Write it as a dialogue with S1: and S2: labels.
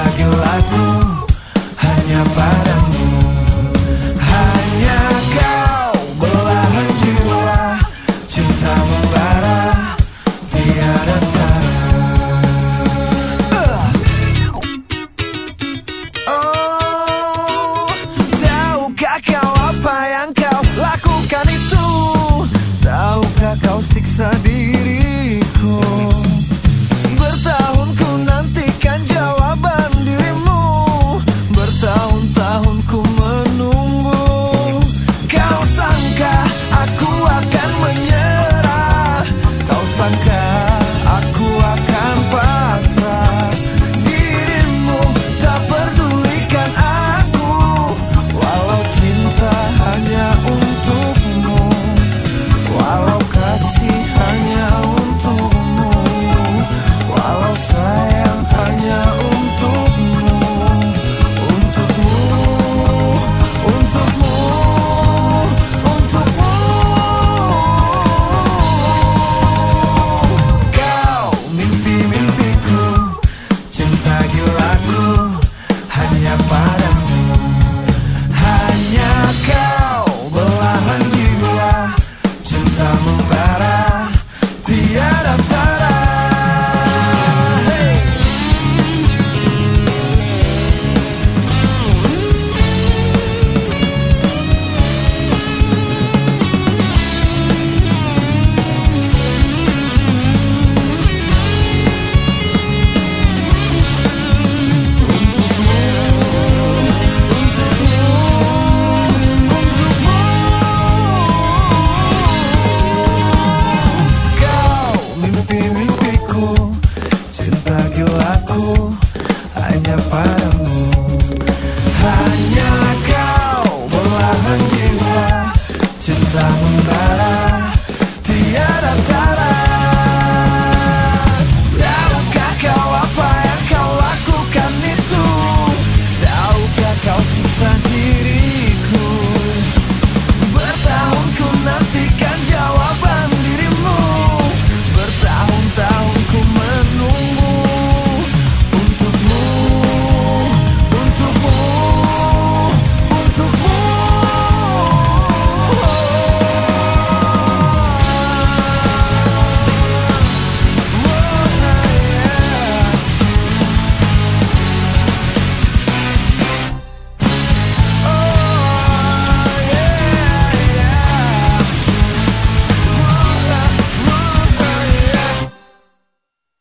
S1: lagi lagu hanya padamu. sangka out of time